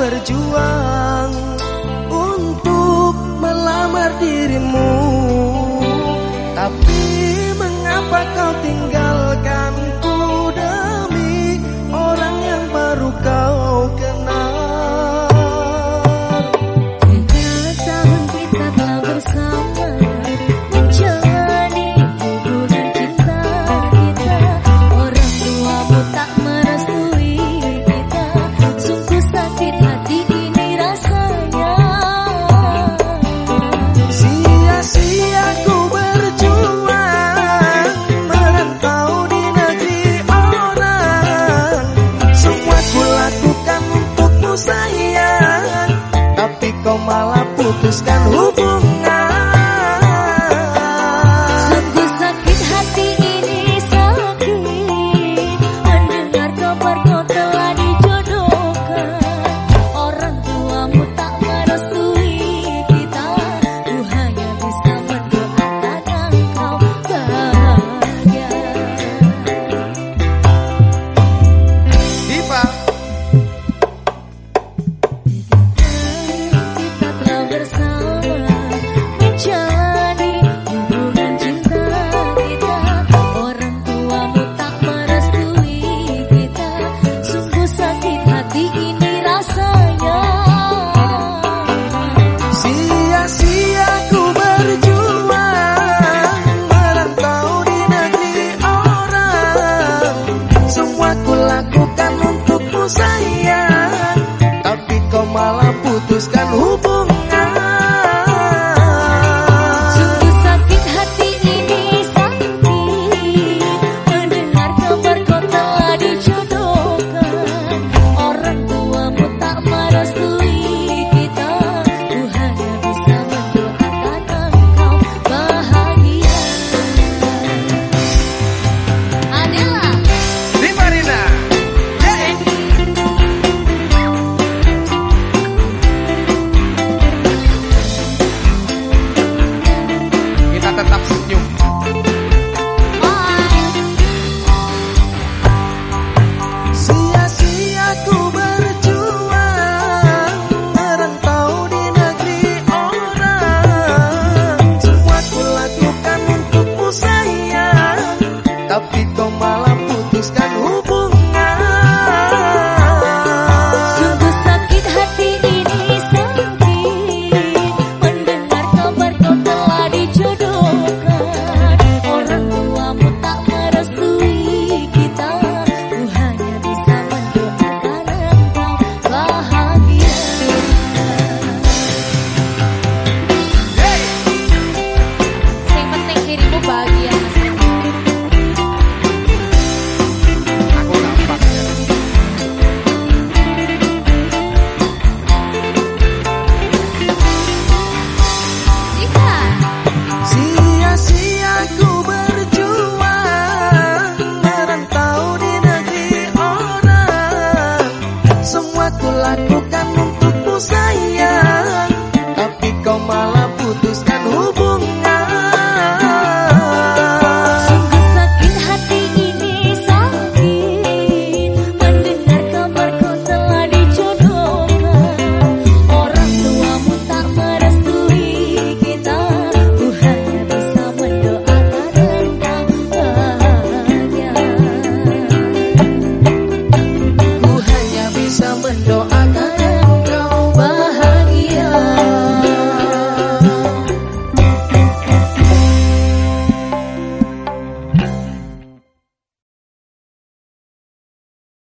berjuang untuk melamar dirimu. Tapi mengapa kau tinggal kau malah putuskan hubungan bersama lakukan untukmu sayang. Tapi kau malah putuskan hubungan